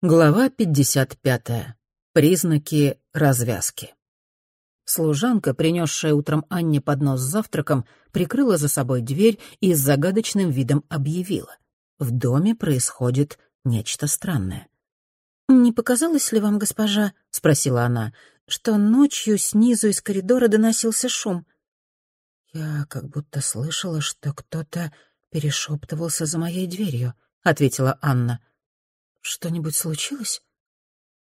Глава 55. Признаки развязки. Служанка, принесшая утром Анне поднос с завтраком, прикрыла за собой дверь и с загадочным видом объявила. В доме происходит нечто странное. «Не показалось ли вам, госпожа, — спросила она, — что ночью снизу из коридора доносился шум?» «Я как будто слышала, что кто-то перешептывался за моей дверью», — ответила Анна. Что-нибудь случилось?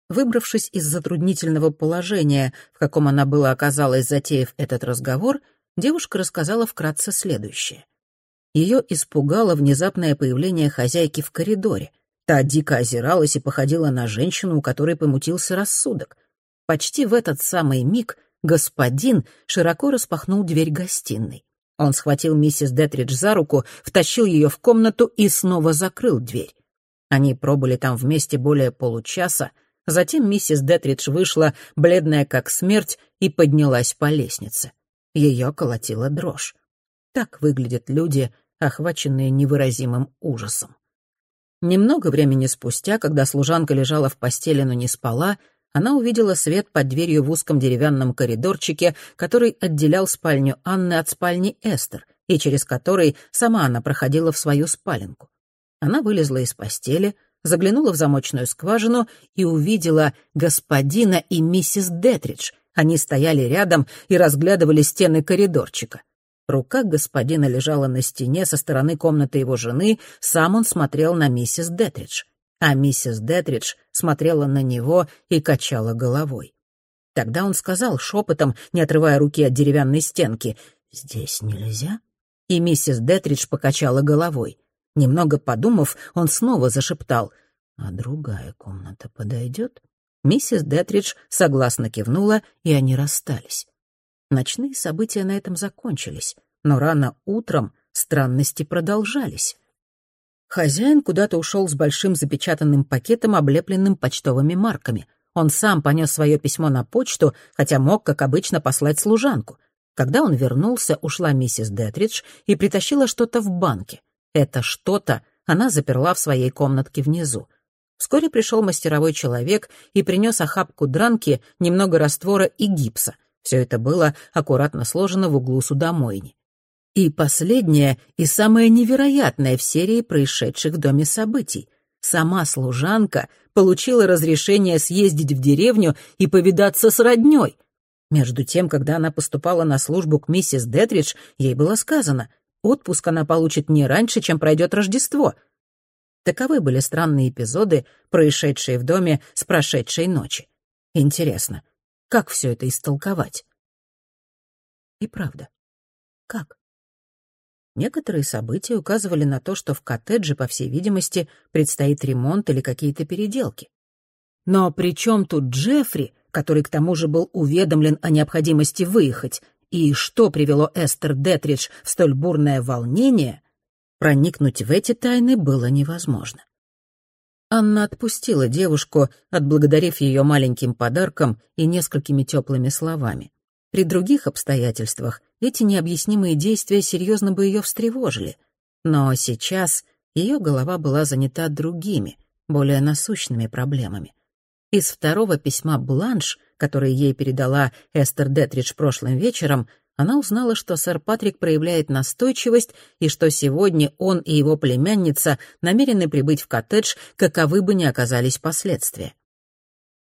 Выбравшись из затруднительного положения, в каком она была оказалась, затеяв этот разговор, девушка рассказала вкратце следующее. Ее испугало внезапное появление хозяйки в коридоре. Та дико озиралась и походила на женщину, у которой помутился рассудок. Почти в этот самый миг господин широко распахнул дверь гостиной. Он схватил миссис Детридж за руку, втащил ее в комнату и снова закрыл дверь. Они пробыли там вместе более получаса, затем миссис Детридж вышла, бледная как смерть, и поднялась по лестнице. Ее колотила дрожь. Так выглядят люди, охваченные невыразимым ужасом. Немного времени спустя, когда служанка лежала в постели, но не спала, она увидела свет под дверью в узком деревянном коридорчике, который отделял спальню Анны от спальни Эстер, и через который сама она проходила в свою спаленку. Она вылезла из постели, заглянула в замочную скважину и увидела господина и миссис Детридж. Они стояли рядом и разглядывали стены коридорчика. Рука господина лежала на стене со стороны комнаты его жены, сам он смотрел на миссис Детридж. А миссис Детридж смотрела на него и качала головой. Тогда он сказал шепотом, не отрывая руки от деревянной стенки, «Здесь нельзя?» И миссис Детридж покачала головой. Немного подумав, он снова зашептал. «А другая комната подойдет?» Миссис Детридж согласно кивнула, и они расстались. Ночные события на этом закончились, но рано утром странности продолжались. Хозяин куда-то ушел с большим запечатанным пакетом, облепленным почтовыми марками. Он сам понес свое письмо на почту, хотя мог, как обычно, послать служанку. Когда он вернулся, ушла миссис Детридж и притащила что-то в банке. Это что-то она заперла в своей комнатке внизу. Вскоре пришел мастеровой человек и принес охапку дранки, немного раствора и гипса. Все это было аккуратно сложено в углу судомойни. И последнее, и самое невероятное в серии происшедших в доме событий. Сама служанка получила разрешение съездить в деревню и повидаться с роднёй. Между тем, когда она поступала на службу к миссис Детридж, ей было сказано — Отпуск она получит не раньше, чем пройдет Рождество. Таковы были странные эпизоды, происшедшие в доме с прошедшей ночи. Интересно, как все это истолковать? И правда, как? Некоторые события указывали на то, что в коттедже, по всей видимости, предстоит ремонт или какие-то переделки. Но при чем тут Джеффри, который к тому же был уведомлен о необходимости выехать, и что привело Эстер Детридж в столь бурное волнение, проникнуть в эти тайны было невозможно. Анна отпустила девушку, отблагодарив ее маленьким подарком и несколькими теплыми словами. При других обстоятельствах эти необъяснимые действия серьезно бы ее встревожили. Но сейчас ее голова была занята другими, более насущными проблемами. Из второго письма Бланш который ей передала Эстер Детридж прошлым вечером, она узнала, что сэр Патрик проявляет настойчивость и что сегодня он и его племянница намерены прибыть в коттедж, каковы бы ни оказались последствия.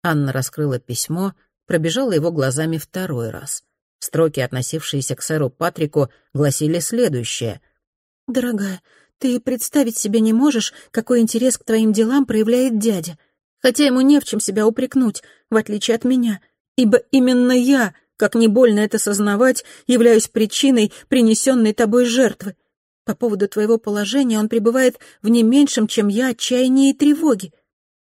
Анна раскрыла письмо, пробежала его глазами второй раз. Строки, относившиеся к сэру Патрику, гласили следующее. «Дорогая, ты представить себе не можешь, какой интерес к твоим делам проявляет дядя хотя ему не в чем себя упрекнуть, в отличие от меня, ибо именно я, как не больно это сознавать, являюсь причиной принесенной тобой жертвы. По поводу твоего положения он пребывает в не меньшем, чем я, отчаянии и тревоги.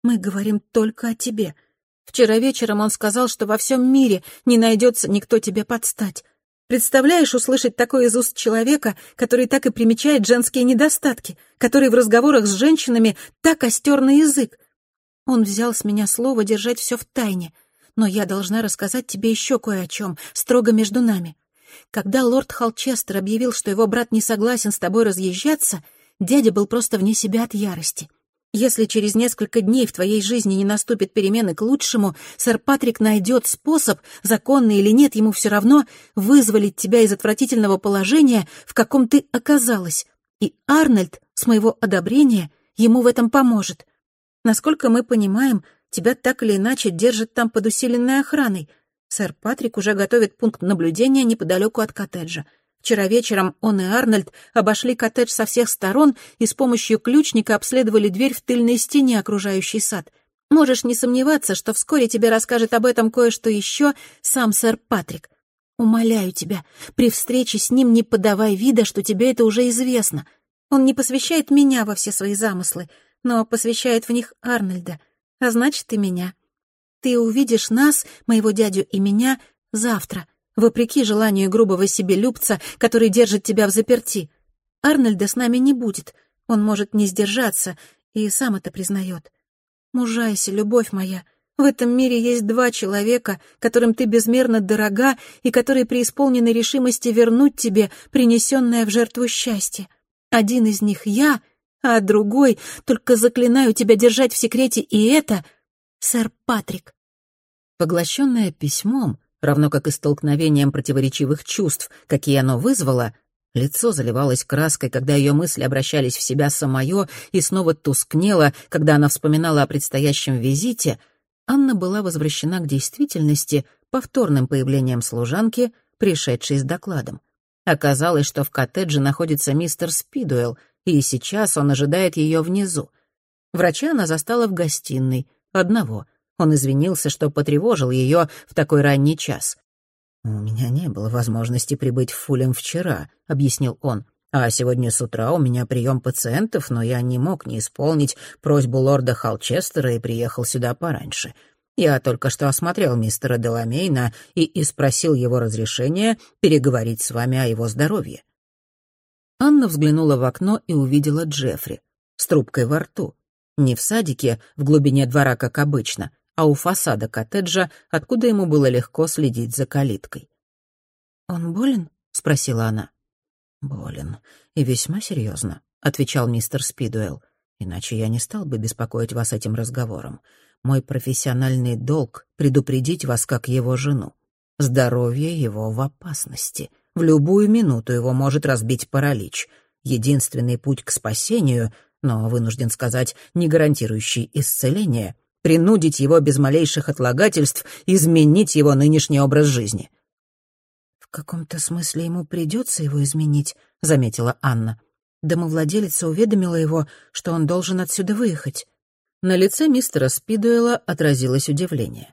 Мы говорим только о тебе. Вчера вечером он сказал, что во всем мире не найдется никто тебе подстать. Представляешь услышать такое из уст человека, который так и примечает женские недостатки, который в разговорах с женщинами так остер на язык? Он взял с меня слово держать все в тайне, но я должна рассказать тебе еще кое о чем, строго между нами. Когда лорд Холчестер объявил, что его брат не согласен с тобой разъезжаться, дядя был просто вне себя от ярости. Если через несколько дней в твоей жизни не наступит перемены к лучшему, сэр Патрик найдет способ, законный или нет, ему все равно, вызволить тебя из отвратительного положения, в каком ты оказалась. И Арнольд, с моего одобрения, ему в этом поможет. Насколько мы понимаем, тебя так или иначе держат там под усиленной охраной. Сэр Патрик уже готовит пункт наблюдения неподалеку от коттеджа. Вчера вечером он и Арнольд обошли коттедж со всех сторон и с помощью ключника обследовали дверь в тыльной стене, окружающий сад. Можешь не сомневаться, что вскоре тебе расскажет об этом кое-что еще сам сэр Патрик. Умоляю тебя, при встрече с ним не подавай вида, что тебе это уже известно. Он не посвящает меня во все свои замыслы, но посвящает в них Арнольда, а значит и меня. Ты увидишь нас, моего дядю и меня, завтра — вопреки желанию грубого себелюбца, который держит тебя в заперти. Арнольда с нами не будет, он может не сдержаться и сам это признает. Мужайся, любовь моя, в этом мире есть два человека, которым ты безмерно дорога и которые преисполнены решимости вернуть тебе принесенное в жертву счастье. Один из них я, а другой, только заклинаю тебя держать в секрете и это, сэр Патрик. Поглощенная письмом, равно как и столкновением противоречивых чувств, какие оно вызвало, лицо заливалось краской, когда ее мысли обращались в себя самое, и снова тускнело, когда она вспоминала о предстоящем визите, Анна была возвращена к действительности повторным появлением служанки, пришедшей с докладом. Оказалось, что в коттедже находится мистер Спидуэлл, и сейчас он ожидает ее внизу. Врача она застала в гостиной, одного — он извинился, что потревожил ее в такой ранний час. «У меня не было возможности прибыть в Фулем вчера», — объяснил он. «А сегодня с утра у меня прием пациентов, но я не мог не исполнить просьбу лорда Холчестера и приехал сюда пораньше. Я только что осмотрел мистера Деламейна и, и его разрешения переговорить с вами о его здоровье». Анна взглянула в окно и увидела Джеффри с трубкой во рту. Не в садике, в глубине двора, как обычно, а у фасада коттеджа, откуда ему было легко следить за калиткой. «Он болен?» — спросила она. «Болен. И весьма серьезно», — отвечал мистер Спидуэлл. «Иначе я не стал бы беспокоить вас этим разговором. Мой профессиональный долг — предупредить вас как его жену. Здоровье его в опасности. В любую минуту его может разбить паралич. Единственный путь к спасению, но, вынужден сказать, не гарантирующий исцеление — принудить его без малейших отлагательств изменить его нынешний образ жизни. «В каком-то смысле ему придется его изменить», — заметила Анна. Домовладелица уведомила его, что он должен отсюда выехать. На лице мистера Спидуэла отразилось удивление.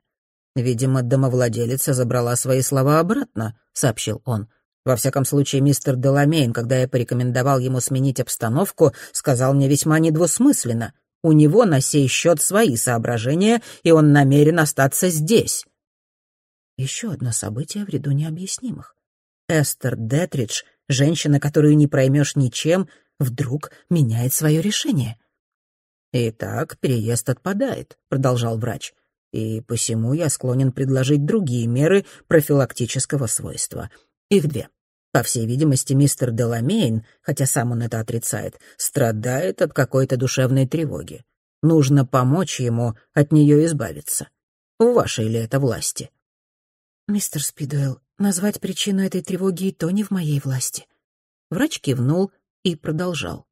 «Видимо, домовладелица забрала свои слова обратно», — сообщил он. «Во всяком случае, мистер Деламейн, когда я порекомендовал ему сменить обстановку, сказал мне весьма недвусмысленно. У него на сей счет свои соображения, и он намерен остаться здесь. Еще одно событие в ряду необъяснимых. Эстер Детридж, женщина, которую не проймешь ничем, вдруг меняет свое решение. «Итак, переезд отпадает», — продолжал врач. «И посему я склонен предложить другие меры профилактического свойства. Их две. По всей видимости, мистер Деламейн, хотя сам он это отрицает, страдает от какой-то душевной тревоги. Нужно помочь ему от нее избавиться. В вашей ли это власти? Мистер Спидуэлл, назвать причину этой тревоги и то не в моей власти. Врач кивнул и продолжал.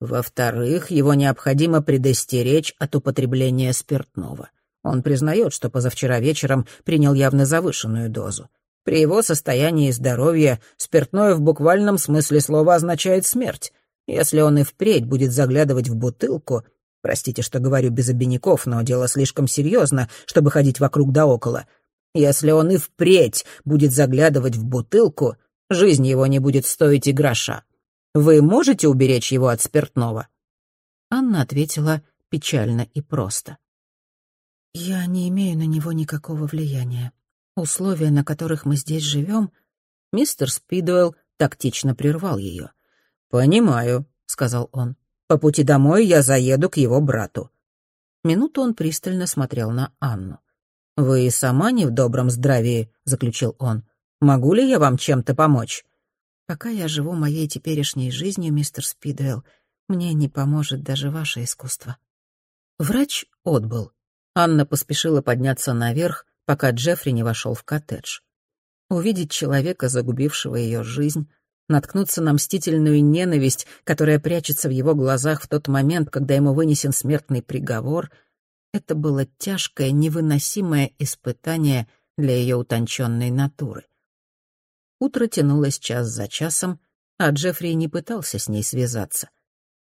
Во-вторых, его необходимо предостеречь от употребления спиртного. Он признает, что позавчера вечером принял явно завышенную дозу. При его состоянии здоровья спиртное в буквальном смысле слова означает смерть. Если он и впредь будет заглядывать в бутылку, простите, что говорю без обиняков, но дело слишком серьезно, чтобы ходить вокруг да около, если он и впредь будет заглядывать в бутылку, жизнь его не будет стоить и гроша. Вы можете уберечь его от спиртного?» Анна ответила печально и просто. «Я не имею на него никакого влияния. Условия, на которых мы здесь живем, мистер Спидуэлл тактично прервал ее. «Понимаю», — сказал он. «По пути домой я заеду к его брату». Минуту он пристально смотрел на Анну. «Вы сама не в добром здравии», — заключил он. «Могу ли я вам чем-то помочь?» «Пока я живу моей теперешней жизнью, мистер Спидуэлл, Мне не поможет даже ваше искусство». Врач отбыл. Анна поспешила подняться наверх, пока Джеффри не вошел в коттедж. Увидеть человека, загубившего ее жизнь, наткнуться на мстительную ненависть, которая прячется в его глазах в тот момент, когда ему вынесен смертный приговор, это было тяжкое, невыносимое испытание для ее утонченной натуры. Утро тянулось час за часом, а Джеффри не пытался с ней связаться.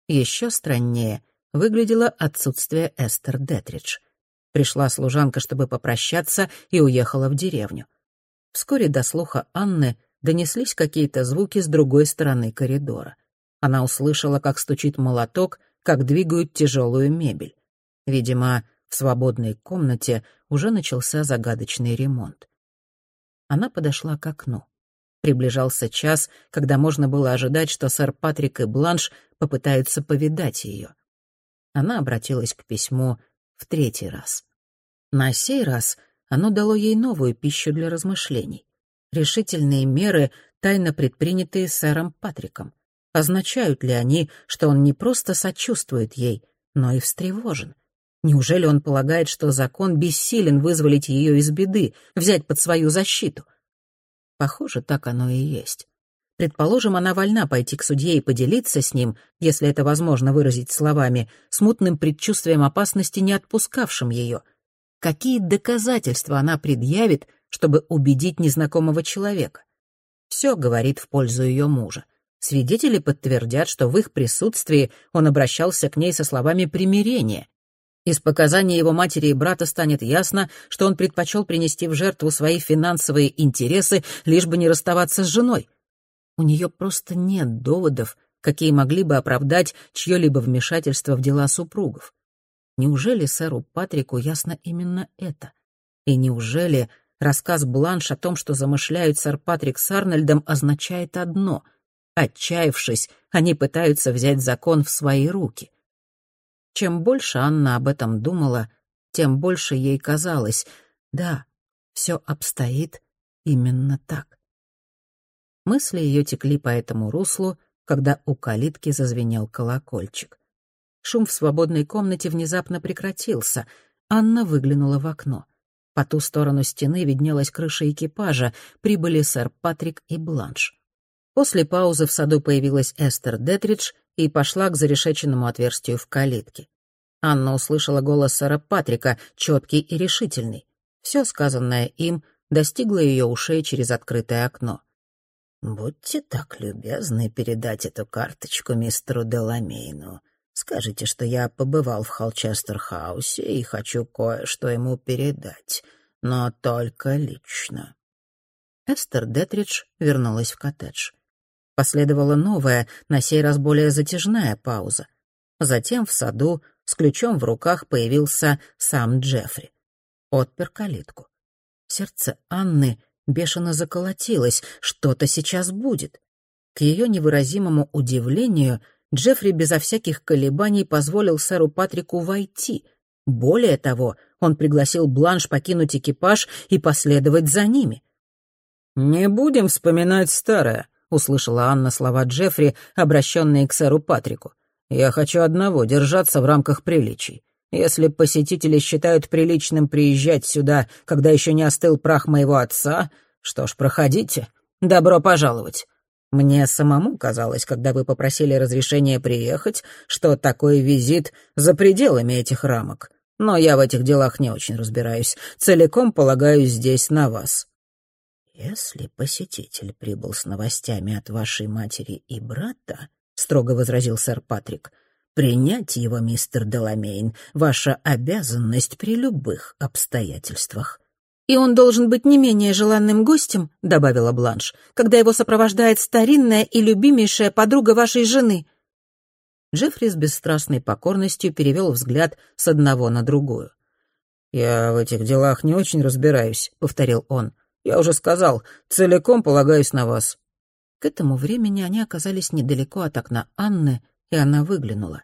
Еще страннее выглядело отсутствие Эстер Детридж. Пришла служанка, чтобы попрощаться, и уехала в деревню. Вскоре до слуха Анны донеслись какие-то звуки с другой стороны коридора. Она услышала, как стучит молоток, как двигают тяжелую мебель. Видимо, в свободной комнате уже начался загадочный ремонт. Она подошла к окну. Приближался час, когда можно было ожидать, что сэр Патрик и Бланш попытаются повидать ее. Она обратилась к письму в третий раз. На сей раз оно дало ей новую пищу для размышлений. Решительные меры, тайно предпринятые сэром Патриком. Означают ли они, что он не просто сочувствует ей, но и встревожен? Неужели он полагает, что закон бессилен вызволить ее из беды, взять под свою защиту? Похоже, так оно и есть. Предположим, она вольна пойти к судье и поделиться с ним, если это возможно выразить словами, смутным предчувствием опасности, не отпускавшим ее. Какие доказательства она предъявит, чтобы убедить незнакомого человека? Все говорит в пользу ее мужа. Свидетели подтвердят, что в их присутствии он обращался к ней со словами примирения, из показаний его матери и брата станет ясно, что он предпочел принести в жертву свои финансовые интересы, лишь бы не расставаться с женой. У нее просто нет доводов, какие могли бы оправдать чье-либо вмешательство в дела супругов. Неужели сэру Патрику ясно именно это? И неужели рассказ Бланш о том, что замышляют сэр Патрик с Арнольдом, означает одно — отчаявшись, они пытаются взять закон в свои руки — чем больше Анна об этом думала, тем больше ей казалось, да, все обстоит именно так. Мысли ее текли по этому руслу, когда у калитки зазвенел колокольчик. Шум в свободной комнате внезапно прекратился. Анна выглянула в окно. По ту сторону стены виднелась крыша экипажа, прибыли сэр Патрик и Бланш. После паузы в саду появилась Эстер Детридж и пошла к зарешеченному отверстию в калитке. Анна услышала голос сэра Патрика, четкий и решительный. Все сказанное им достигло ее ушей через открытое окно. «Будьте так любезны передать эту карточку мистеру Деламейну. Скажите, что я побывал в Холчестер-хаусе и хочу кое-что ему передать, но только лично». Эстер Детридж вернулась в коттедж. Последовала новая, на сей раз более затяжная пауза. Затем в саду с ключом в руках появился сам Джеффри. Отпер калитку. Сердце Анны бешено заколотилось, что-то сейчас будет. К ее невыразимому удивлению Джеффри безо всяких колебаний позволил сэру Патрику войти. Более того, он пригласил Бланш покинуть экипаж и последовать за ними. «Не будем вспоминать старое», — услышала Анна слова Джеффри, обращенные к сэру Патрику. «Я хочу одного — держаться в рамках приличий. Если посетители считают приличным приезжать сюда, когда еще не остыл прах моего отца, что ж, проходите. Добро пожаловать. Мне самому казалось, когда вы попросили разрешения приехать, что такой визит за пределами этих рамок. Но я в этих делах не очень разбираюсь. Целиком полагаюсь здесь на вас. «Если посетитель прибыл с новостями от вашей матери и брата», — строго возразил сэр Патрик, — «принять его, мистер Деламейн, ваша обязанность при любых обстоятельствах». «И он должен быть не менее желанным гостем», — добавила Бланш, «когда его сопровождает старинная и любимейшая подруга вашей жены». Джеффри с бесстрастной покорностью перевел взгляд с одного на другую. «Я в этих делах не очень разбираюсь», — повторил он. Я уже сказал, целиком полагаюсь на вас». К этому времени они оказались недалеко от окна Анны, и она выглянула.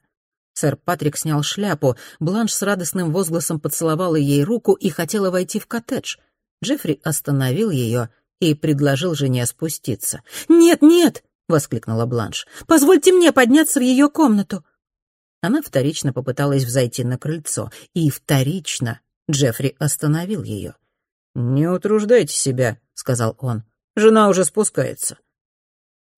Сэр Патрик снял шляпу, Бланш с радостным возгласом поцеловала ей руку и хотела войти в коттедж. Джеффри остановил ее и предложил жене спуститься. «Нет, нет!» — воскликнула Бланш. «Позвольте мне подняться в ее комнату». Она вторично попыталась взойти на крыльцо, и вторично Джеффри остановил ее. «Не утруждайте себя», — сказал он. «Жена уже спускается».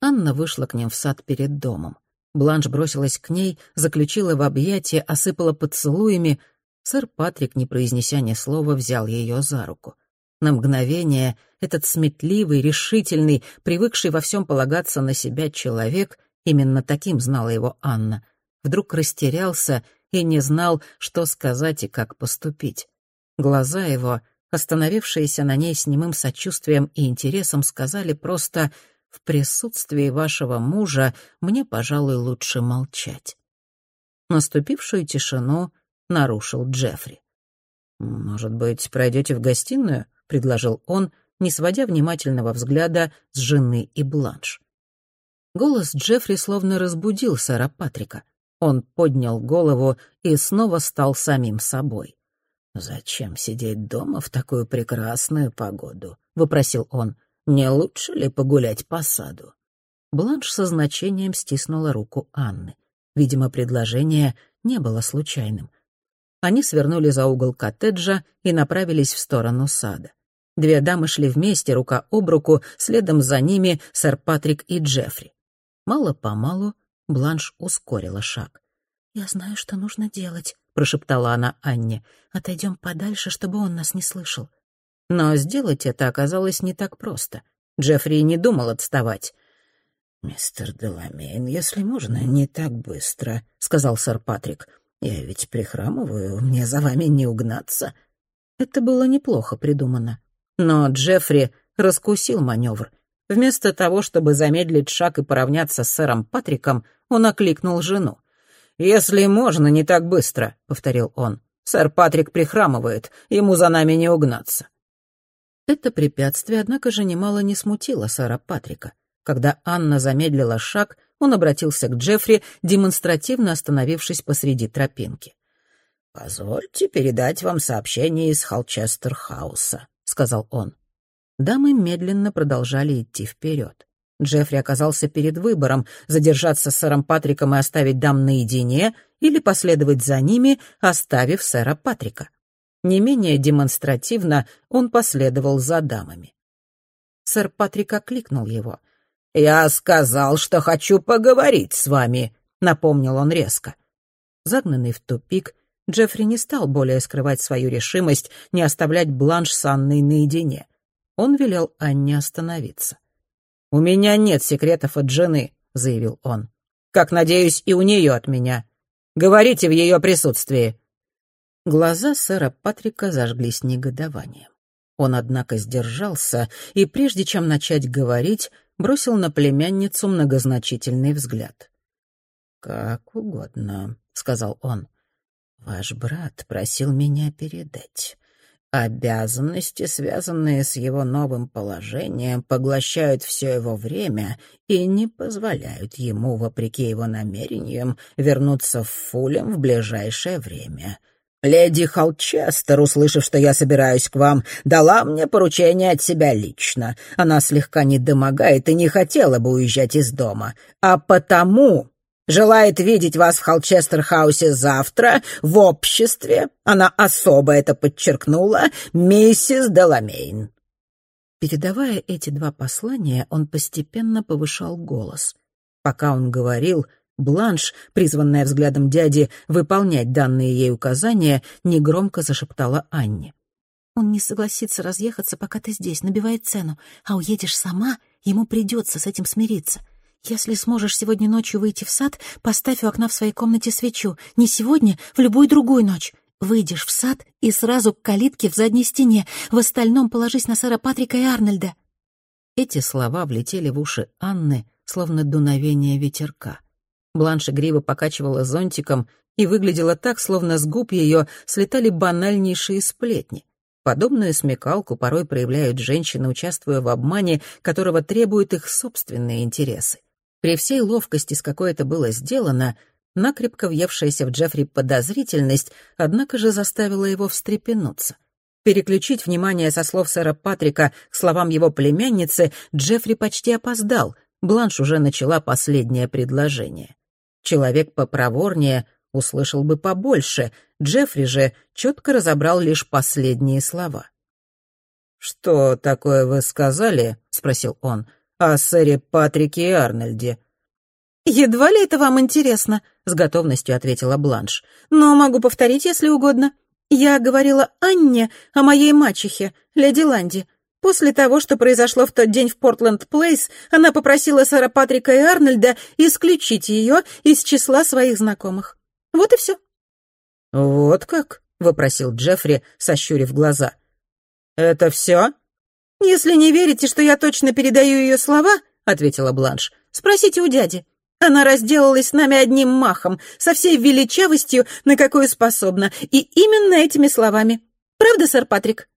Анна вышла к ним в сад перед домом. Бланш бросилась к ней, заключила в объятия, осыпала поцелуями. Сэр Патрик, не произнеся ни слова, взял ее за руку. На мгновение этот сметливый, решительный, привыкший во всем полагаться на себя человек, именно таким знала его Анна, вдруг растерялся и не знал, что сказать и как поступить. Глаза его, остановившиеся на ней с немым сочувствием и интересом, сказали просто «В присутствии вашего мужа мне, пожалуй, лучше молчать». Наступившую тишину нарушил Джеффри. «Может быть, пройдете в гостиную?» — предложил он, не сводя внимательного взгляда с жены и бланш. Голос Джеффри словно разбудил сэра Патрика. Он поднял голову и снова стал самим собой. «Зачем сидеть дома в такую прекрасную погоду?» — выпросил он. «Не лучше ли погулять по саду?» Бланш со значением стиснула руку Анны. Видимо, предложение не было случайным. Они свернули за угол коттеджа и направились в сторону сада. Две дамы шли вместе, рука об руку, следом за ними сэр Патрик и Джеффри. Мало-помалу Бланш ускорила шаг. «Я знаю, что нужно делать», — прошептала она Анне. «Отойдем подальше, чтобы он нас не слышал». Но сделать это оказалось не так просто. Джеффри не думал отставать. «Мистер Деламейн, если можно, не так быстро», — сказал сэр Патрик. «Я ведь прихрамываю, мне за вами не угнаться». Это было неплохо придумано. Но Джеффри раскусил маневр. Вместо того, чтобы замедлить шаг и поравняться с сэром Патриком, он окликнул жену. «Если можно, не так быстро», — повторил он. «Сэр Патрик прихрамывает, ему за нами не угнаться». Это препятствие, однако же, немало не смутило сэра Патрика. Когда Анна замедлила шаг, он обратился к Джеффри, демонстративно остановившись посреди тропинки. «Позвольте передать вам сообщение из Холчестер-хауса», сказал он. Дамы медленно продолжали идти вперед. Джеффри оказался перед выбором — задержаться с сэром Патриком и оставить дам наедине или последовать за ними, оставив сэра Патрика. Не менее демонстративно он последовал за дамами. Сэр Патрик окликнул его. «Я сказал, что хочу поговорить с вами», — напомнил он резко. Загнанный в тупик, Джеффри не стал более скрывать свою решимость не оставлять Бланш с Анной наедине. Он велел Анне остановиться. «У меня нет секретов от жены», — заявил он. «Как, надеюсь, и у нее от меня. Говорите в ее присутствии». Глаза сэра Патрика зажглись негодованием. Он, однако, сдержался и, прежде чем начать говорить, бросил на племянницу многозначительный взгляд. «Как угодно», — сказал он. Ваш брат просил меня передать. Обязанности, связанные с его новым положением, поглощают все его время и не позволяют ему, вопреки его намерениям, вернуться в Фулем в ближайшее время. Леди Холчестер, услышав, что я собираюсь к вам, дала мне поручение от себя лично. Она слегка недомогает и не хотела бы уезжать из дома. А потому Желает видеть вас в Холчестер-хаусе завтра в обществе, она особо это подчеркнула, миссис Деламейн». Передавая эти два послания, он постепенно повышал голос. Пока он говорил, Бланш, призванная взглядом дяди выполнять данные ей указания, негромко зашептала Анне. «Он не согласится разъехаться, пока ты здесь, набивает цену, а уедешь сама, ему придется с этим смириться. «Если сможешь сегодня ночью выйти в сад, поставь у окна в своей комнате свечу. Не сегодня, в любую другую ночь. Выйдешь в сад и сразу к калитке в задней стене. В остальном положись на сэра Патрика и Арнольда». Эти слова влетели в уши Анны, словно дуновение ветерка. Бланш игриво покачивала зонтиком и выглядела так, словно с губ ее слетали банальнейшие сплетни. Подобную смекалку порой проявляют женщины, участвуя в обмане, которого требуют их собственные интересы. При всей ловкости, с какой это было сделано, накрепко въевшаяся в Джеффри подозрительность, однако же заставила его встрепенуться. Переключить внимание со слов сэра Патрика к словам его племянницы Джеффри почти опоздал. Бланш уже начала последнее предложение. Человек попроворнее услышал бы побольше, Джеффри же четко разобрал лишь последние слова. «Что такое вы сказали?» — спросил он. «О сэре Патрике и Арнольде». «Едва ли это вам интересно», — с готовностью ответила Бланш. «Но могу повторить, если угодно. Я говорила Анне о моей мачехе, леди Ланди. После того, что произошло в тот день в Портленд-Плейс, она попросила сэра Патрика и Арнольда исключить ее из числа своих знакомых. Вот и все». «Вот как?» — вопросил Джеффри, сощурив глаза. «Это все?» «Если не верите, что я точно передаю ее слова», — ответила Бланш, — «спросите у дяди. Она разделалась с нами одним махом, со всей величавостью, на какую способна, и именно этими словами. Правда, сэр Патрик?»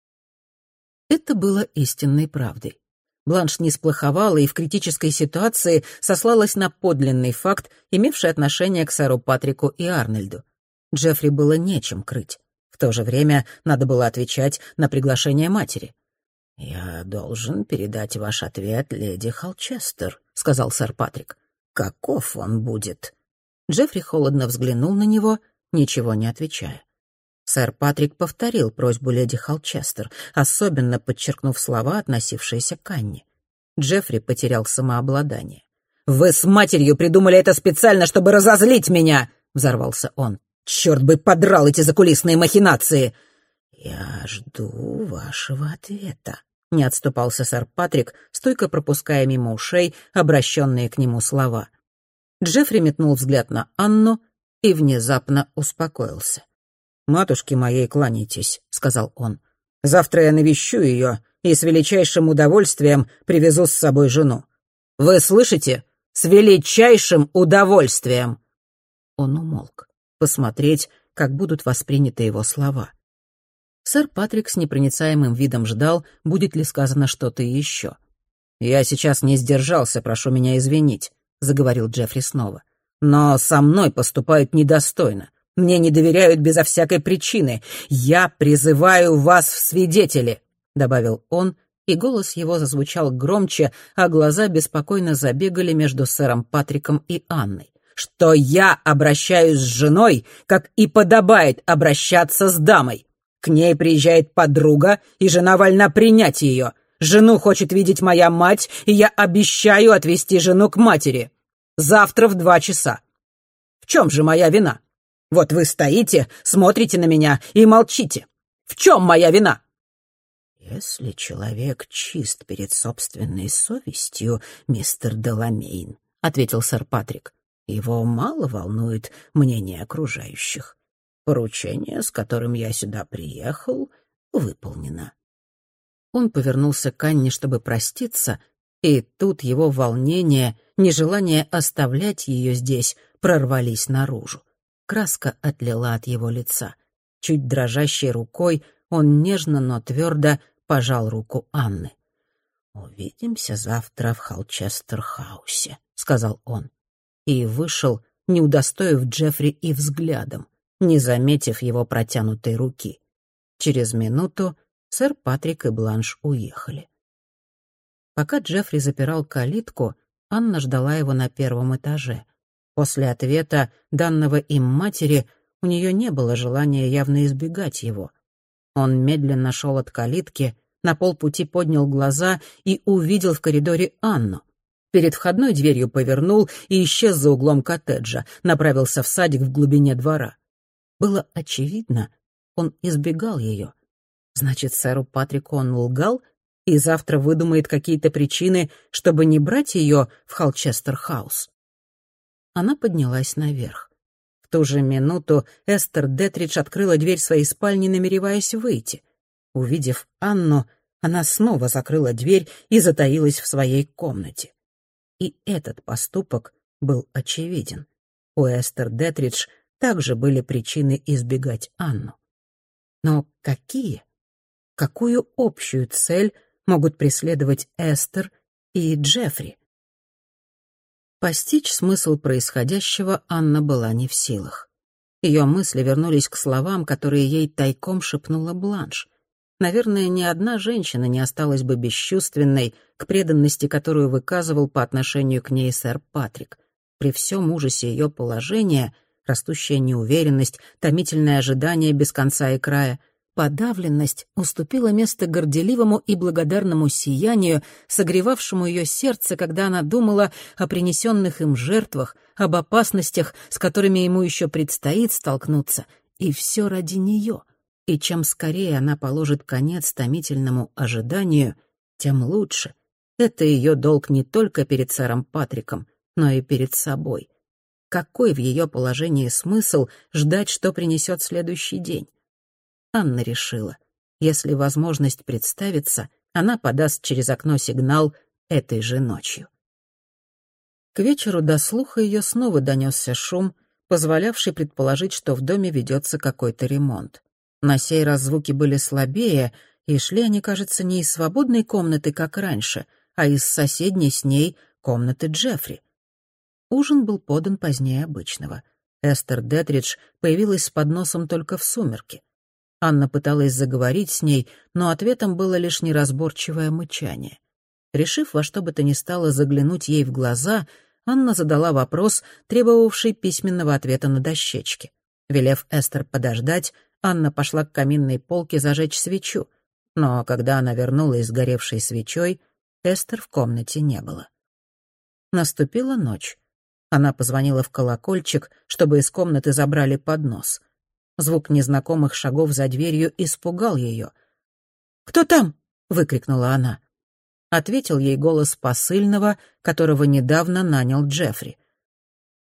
Это было истинной правдой. Бланш не сплоховала и в критической ситуации сослалась на подлинный факт, имевший отношение к сэру Патрику и Арнольду. Джеффри было нечем крыть. В то же время надо было отвечать на приглашение матери. «Я должен передать ваш ответ леди Холчестер», — сказал сэр Патрик. «Каков он будет?» Джеффри холодно взглянул на него, ничего не отвечая. Сэр Патрик повторил просьбу леди Холчестер, особенно подчеркнув слова, относившиеся к Анне. Джеффри потерял самообладание. «Вы с матерью придумали это специально, чтобы разозлить меня!» — взорвался он. «Черт бы подрал эти закулисные махинации!» «Я жду вашего ответа», — не отступался сэр Патрик, стойко пропуская мимо ушей обращенные к нему слова. Джеффри метнул взгляд на Анну и внезапно успокоился. «Матушке моей кланяйтесь», — сказал он. «Завтра я навещу ее и с величайшим удовольствием привезу с собой жену. Вы слышите? С величайшим удовольствием!» Он умолк, посмотреть, как будут восприняты его слова. Сэр Патрик с непроницаемым видом ждал, будет ли сказано что-то еще. «Я сейчас не сдержался, прошу меня извинить», — заговорил Джеффри снова. «Но со мной поступают недостойно. Мне не доверяют безо всякой причины. Я призываю вас в свидетели», — добавил он, и голос его зазвучал громче, а глаза беспокойно забегали между сэром Патриком и Анной. «Что я обращаюсь с женой, как и подобает обращаться с дамой. К ней приезжает подруга, и жена вольна принять ее. Жену хочет видеть моя мать, и я обещаю отвезти жену к матери. Завтра в два часа. В чем же моя вина?» Вот вы стоите, смотрите на меня и молчите. В чем моя вина?» «Если человек чист перед собственной совестью, мистер Деламейн», — ответил сэр Патрик, — «его мало волнует мнение окружающих. Поручение, с которым я сюда приехал, выполнено». Он повернулся к Анне, чтобы проститься, и тут его волнение, нежелание оставлять ее здесь, прорвались наружу. Краска отлила от его лица. Чуть дрожащей рукой он нежно, но твердо пожал руку Анны. «Увидимся завтра в Холчестер-хаусе», — сказал он. И вышел, не удостоив Джеффри и взглядом, не заметив его протянутой руки. Через минуту сэр Патрик и Бланш уехали. Пока Джеффри запирал калитку, Анна ждала его на первом этаже. После ответа, данного им матери, у нее не было желания явно избегать его. Он медленно шел от калитки, на полпути поднял глаза и увидел в коридоре Анну. Перед входной дверью повернул и исчез за углом коттеджа, направился в садик в глубине двора. Было очевидно, он избегал ее. Значит, сэру Патрику он лгал и завтра выдумает какие-то причины, чтобы не брать ее в Холчестер-хаус она поднялась наверх. В ту же минуту Эстер Детридж открыла дверь своей спальни, намереваясь выйти. Увидев Анну, она снова закрыла дверь и затаилась в своей комнате. И этот поступок был очевиден. У Эстер Детридж также были причины избегать Анну. Но какие? Какую общую цель могут преследовать Эстер и Джеффри? Постичь смысл происходящего Анна была не в силах. Ее мысли вернулись к словам, которые ей тайком шепнула Бланш. наверное, ни одна женщина не осталась бы бесчувственной к преданности, которую выказывал по отношению к ней сэр Патрик. При всем ужасе ее положения, растущая неуверенность, томительное ожидание без конца и края — Подавленность уступила место горделивому и благодарному сиянию, согревавшему ее сердце, когда она думала о принесенных им жертвах, об опасностях, с которыми ему еще предстоит столкнуться, и все ради нее. И чем скорее она положит конец томительному ожиданию, тем лучше. Это ее долг не только перед сэром Патриком, но и перед собой. Какой в ее положении смысл ждать, что принесет следующий день? Анна решила, если возможность представится, она подаст через окно сигнал этой же ночью. К вечеру до слуха ее снова донесся шум, позволявший предположить, что в доме ведется какой-то ремонт. На сей раз звуки были слабее, и шли они, кажется, не из свободной комнаты, как раньше, а из соседней с ней комнаты Джеффри. Ужин был подан позднее обычного. Эстер Детридж появилась с подносом только в сумерки. Анна пыталась заговорить с ней, но ответом было лишь неразборчивое мычание. Решив во что бы то ни стало заглянуть ей в глаза, Анна задала вопрос, требовавший письменного ответа на дощечке. Велев Эстер подождать, Анна пошла к каминной полке зажечь свечу. Но когда она вернулась с горевшей свечой, Эстер в комнате не было. Наступила ночь. Она позвонила в колокольчик, чтобы из комнаты забрали поднос — Звук незнакомых шагов за дверью испугал ее. «Кто там?» — выкрикнула она. Ответил ей голос посыльного, которого недавно нанял Джеффри.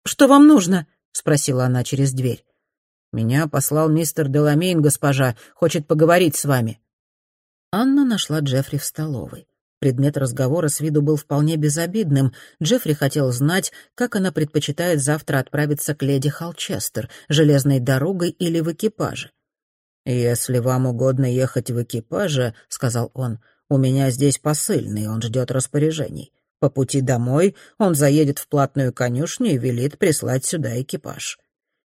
«Что вам нужно?» — спросила она через дверь. «Меня послал мистер Деламейн, госпожа, хочет поговорить с вами». Анна нашла Джеффри в столовой. Предмет разговора с виду был вполне безобидным. Джеффри хотел знать, как она предпочитает завтра отправиться к леди Холчестер, железной дорогой или в экипаже. «Если вам угодно ехать в экипаже», — сказал он, — «у меня здесь посыльный, он ждет распоряжений. По пути домой он заедет в платную конюшню и велит прислать сюда экипаж».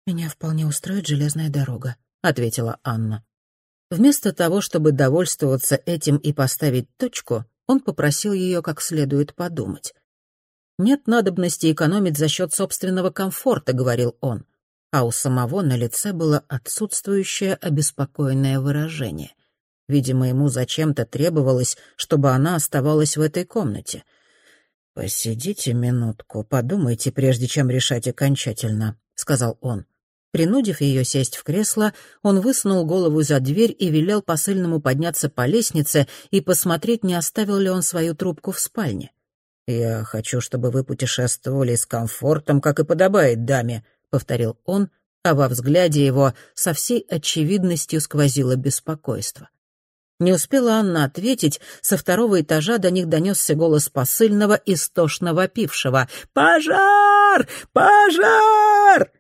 «Меня вполне устроит железная дорога», — ответила Анна. Вместо того, чтобы довольствоваться этим и поставить точку, он попросил ее как следует подумать. «Нет надобности экономить за счет собственного комфорта», — говорил он, а у самого на лице было отсутствующее обеспокоенное выражение. Видимо, ему зачем-то требовалось, чтобы она оставалась в этой комнате. «Посидите минутку, подумайте, прежде чем решать окончательно», — сказал он. Принудив ее сесть в кресло, он высунул голову за дверь и велел посыльному подняться по лестнице и посмотреть, не оставил ли он свою трубку в спальне. «Я хочу, чтобы вы путешествовали с комфортом, как и подобает даме», — повторил он, а во взгляде его со всей очевидностью сквозило беспокойство. Не успела Анна ответить, со второго этажа до них донесся голос посыльного, истошно вопившего «Пожар! Пожар!»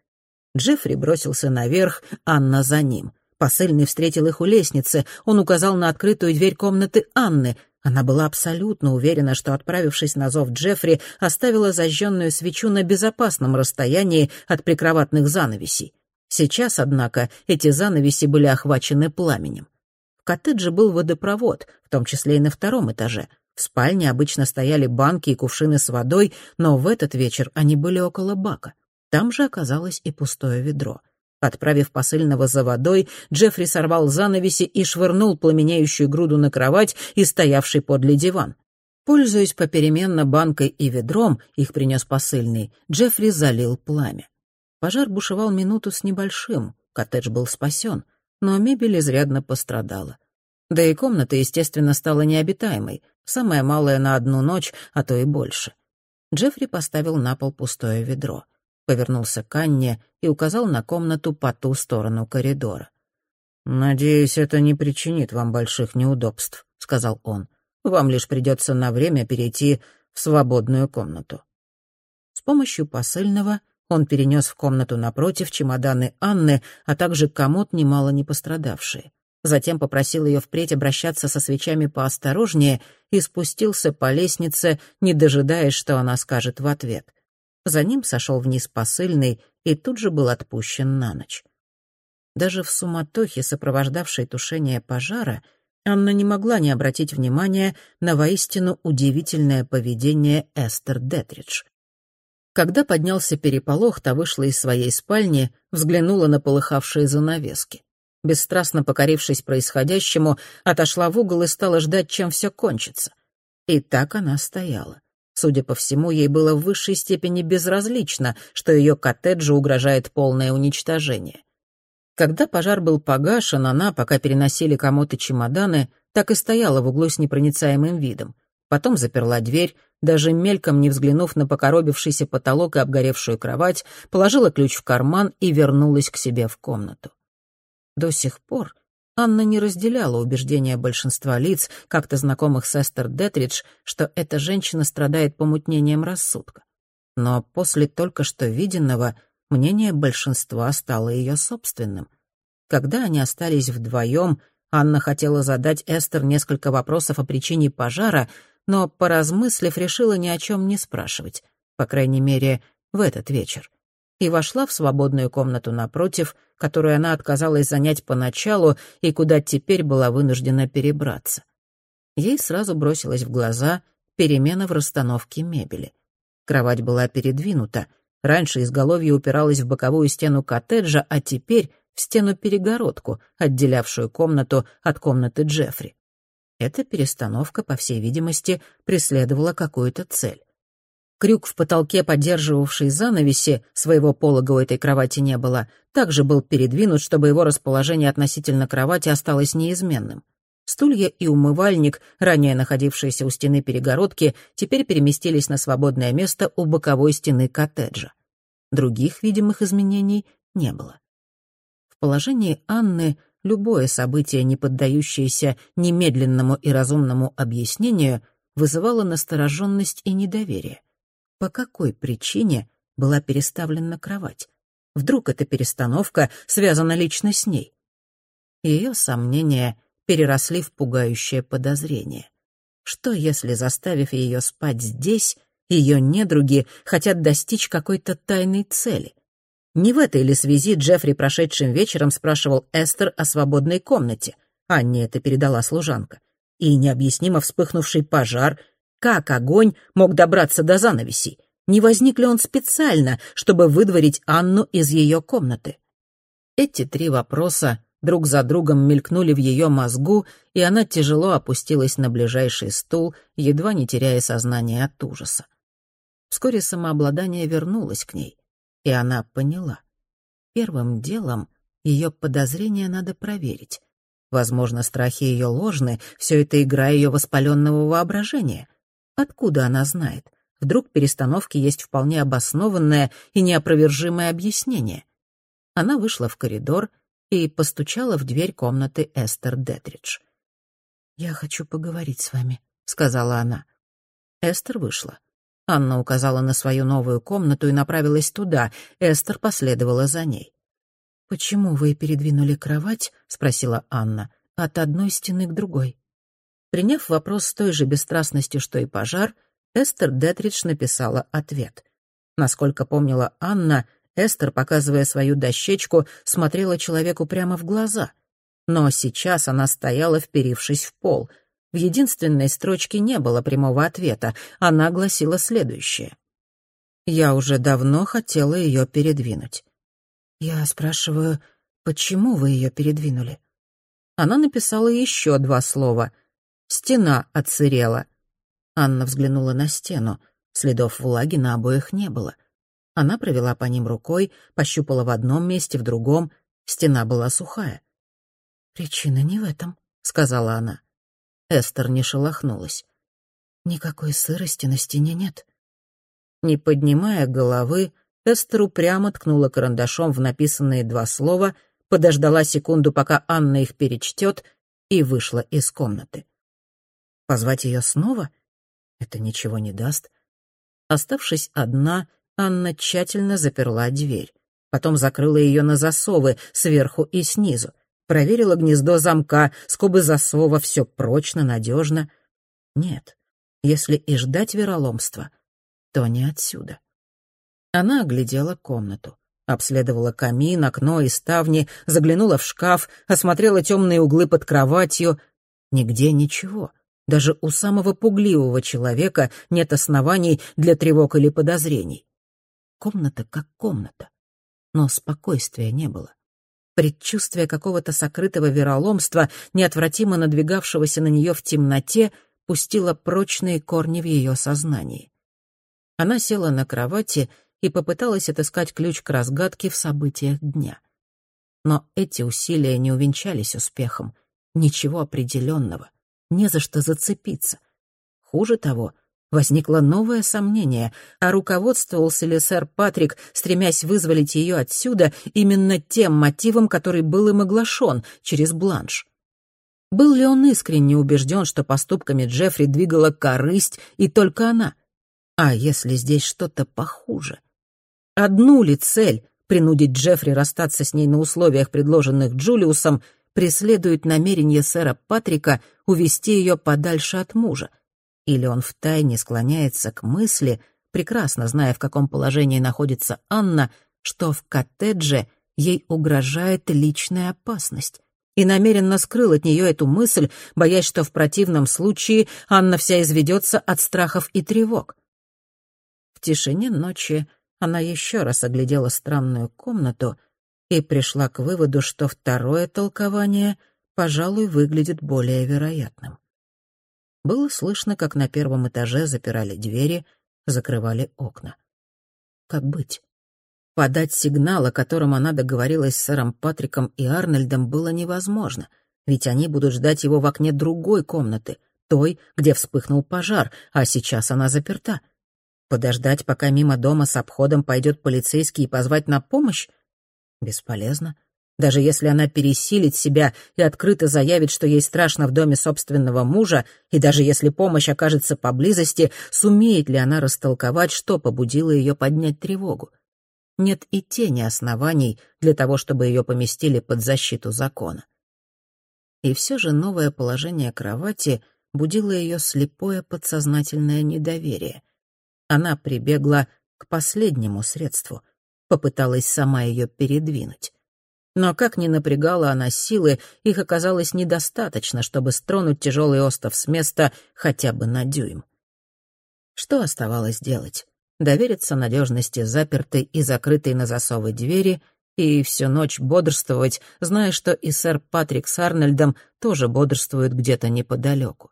Джеффри бросился наверх, Анна за ним. Посыльный встретил их у лестницы. Он указал на открытую дверь комнаты Анны. Она была абсолютно уверена, что, отправившись на зов Джеффри, оставила зажженную свечу на безопасном расстоянии от прикроватных занавесей. Сейчас, однако, эти занавеси были охвачены пламенем. В коттедже был водопровод, в том числе и на втором этаже. В спальне обычно стояли банки и кувшины с водой, но в этот вечер они были около бака. Там же оказалось и пустое ведро. Отправив посыльного за водой, Джеффри сорвал занавеси и швырнул пламенеющую груду на кровать и стоявший подле диван. Пользуясь попеременно банкой и ведром, их принес посыльный, Джеффри залил пламя. Пожар бушевал минуту с небольшим, коттедж был спасен, но мебель изрядно пострадала. Да и комната, естественно, стала необитаемой, самая малая на одну ночь, а то и больше. Джеффри поставил на пол пустое ведро — повернулся к Анне и указал на комнату по ту сторону коридора. «Надеюсь, это не причинит вам больших неудобств», — сказал он. «Вам лишь придется на время перейти в свободную комнату». С помощью посыльного он перенес в комнату напротив чемоданы Анны, а также комод, немало не пострадавшие. Затем попросил ее впредь обращаться со свечами поосторожнее и спустился по лестнице, не дожидаясь, что она скажет в ответ. За ним сошел вниз посыльный и тут же был отпущен на ночь. Даже в суматохе, сопровождавшей тушение пожара, Анна не могла не обратить внимания на воистину удивительное поведение Эстер Детридж. Когда поднялся переполох, та вышла из своей спальни, взглянула на полыхавшие занавески. Бесстрастно покорившись происходящему, отошла в угол и стала ждать, чем все кончится. И так она стояла. Судя по всему, ей было в высшей степени безразлично, что ее коттеджу угрожает полное уничтожение. Когда пожар был погашен, она, пока переносили комод и чемоданы, так и стояла в углу с непроницаемым видом. Потом заперла дверь, даже мельком не взглянув на покоробившийся потолок и обгоревшую кровать, положила ключ в карман и вернулась к себе в комнату. До сих пор Анна не разделяла убеждения большинства лиц, как-то знакомых с Эстер Детридж, что эта женщина страдает помутнением рассудка. Но после только что виденного мнение большинства стало ее собственным. Когда они остались вдвоем, Анна хотела задать Эстер несколько вопросов о причине пожара, но, поразмыслив, решила ни о чем не спрашивать, по крайней мере, в этот вечер и вошла в свободную комнату напротив, которую она отказалась занять поначалу и куда теперь была вынуждена перебраться. Ей сразу бросилась в глаза перемена в расстановке мебели. Кровать была передвинута. Раньше изголовье упиралось в боковую стену коттеджа, а теперь в стену-перегородку, отделявшую комнату от комнаты Джеффри. Эта перестановка, по всей видимости, преследовала какую-то цель. Крюк в потолке, поддерживавший занавеси, своего полога у этой кровати не было, также был передвинут, чтобы его расположение относительно кровати осталось неизменным. Стулья и умывальник, ранее находившиеся у стены перегородки, теперь переместились на свободное место у боковой стены коттеджа. Других видимых изменений не было. В положении Анны любое событие, не поддающееся немедленному и разумному объяснению, вызывало настороженность и недоверие по какой причине была переставлена кровать. Вдруг эта перестановка связана лично с ней? Ее сомнения переросли в пугающее подозрение. Что, если, заставив ее спать здесь, ее недруги хотят достичь какой-то тайной цели? Не в этой ли связи Джеффри прошедшим вечером спрашивал Эстер о свободной комнате? Анне это передала служанка. И необъяснимо вспыхнувший пожар как огонь мог добраться до занавесей? Не возник ли он специально, чтобы выдворить Анну из ее комнаты? Эти три вопроса друг за другом мелькнули в ее мозгу, и она тяжело опустилась на ближайший стул, едва не теряя сознание от ужаса. Вскоре самообладание вернулось к ней, и она поняла. Первым делом ее подозрения надо проверить. Возможно, страхи ее ложны, все это игра ее воспаленного воображения. Откуда она знает? Вдруг перестановки есть вполне обоснованное и неопровержимое объяснение. Она вышла в коридор и постучала в дверь комнаты Эстер Детридж. «Я хочу поговорить с вами», — сказала она. Эстер вышла. Анна указала на свою новую комнату и направилась туда. Эстер последовала за ней. «Почему вы передвинули кровать?» — спросила Анна. «От одной стены к другой». Приняв вопрос с той же бесстрастностью, что и пожар, Эстер Детридж написала ответ. Насколько помнила Анна, Эстер, показывая свою дощечку, смотрела человеку прямо в глаза. Но сейчас она стояла, вперившись в пол. В единственной строчке не было прямого ответа. Она гласила следующее. «Я уже давно хотела ее передвинуть». «Я спрашиваю, почему вы ее передвинули?» Она написала еще два слова — Стена отсырела. Анна взглянула на стену. Следов влаги на обоих не было. Она провела по ним рукой, пощупала в одном месте, в другом. Стена была сухая. «Причина не в этом», — сказала она. Эстер не шелохнулась. «Никакой сырости на стене нет». Не поднимая головы, Эстер упрямо ткнула карандашом в написанные два слова, подождала секунду, пока Анна их перечтет, и вышла из комнаты. Позвать ее снова? Это ничего не даст. Оставшись одна, Анна тщательно заперла дверь. Потом закрыла ее на засовы сверху и снизу. Проверила гнездо замка, скобы засова, все прочно, надежно. Нет, если и ждать вероломства, то не отсюда. Она оглядела комнату, обследовала камин, окно и ставни, заглянула в шкаф, осмотрела темные углы под кроватью. Нигде ничего. Даже у самого пугливого человека нет оснований для тревог или подозрений. Комната как комната. Но спокойствия не было. Предчувствие какого-то сокрытого вероломства, неотвратимо надвигавшегося на нее в темноте, пустило прочные корни в ее сознании. Она села на кровати и попыталась отыскать ключ к разгадке в событиях дня. Но эти усилия не увенчались успехом. Ничего определенного. Не за что зацепиться. Хуже того, возникло новое сомнение, а руководствовался ли сэр Патрик, стремясь вызволить ее отсюда, именно тем мотивом, который был им оглашен через бланш. Был ли он искренне убежден, что поступками Джеффри двигала корысть и только она? А если здесь что-то похуже? Одну ли цель — принудить Джеффри расстаться с ней на условиях, предложенных Джулиусом, преследует намерение сэра Патрика увести ее подальше от мужа? Или он втайне склоняется к мысли, прекрасно зная, в каком положении находится Анна, что в коттедже ей угрожает личная опасность? и намеренно скрыл от нее эту мысль, боясь, что в противном случае Анна вся изведется от страхов и тревог. В тишине ночи она еще раз оглядела странную комнату и пришла к выводу, что второе толкование, пожалуй, выглядит более вероятным. Было слышно, как на первом этаже запирали двери, закрывали окна. Как быть? Подать сигнал, о котором она договорилась с сэром Патриком и Арнольдом, было невозможно, ведь они будут ждать его в окне другой комнаты, той, где вспыхнул пожар, а сейчас она заперта. Подождать, пока мимо дома с обходом пойдет полицейский и позвать на помощь? Бесполезно. Даже если она пересилит себя и открыто заявит, что ей страшно в доме собственного мужа, и даже если помощь окажется поблизости, сумеет ли она растолковать, что побудило ее поднять тревогу? нет и тени оснований для того, чтобы ее поместили под защиту закона. И все же новое положение кровати будило ее слепое подсознательное недоверие. Она прибегла к последнему средству, попыталась сама ее передвинуть. Но как ни напрягала она силы, их оказалось недостаточно, чтобы стронуть тяжелый остов с места хотя бы на дюйм. Что оставалось делать? довериться надежности запертой и закрытой на засовы двери и всю ночь бодрствовать, зная, что и сэр Патрик с Арнольдом тоже бодрствуют где-то неподалеку.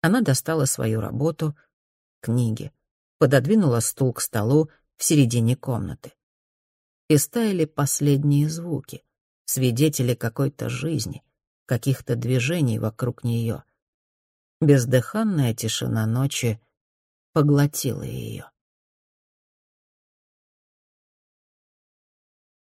Она достала свою работу, книги, пододвинула стул к столу в середине комнаты. И стаяли последние звуки, свидетели какой-то жизни, каких-то движений вокруг нее. Бездыханная тишина ночи поглотила ее.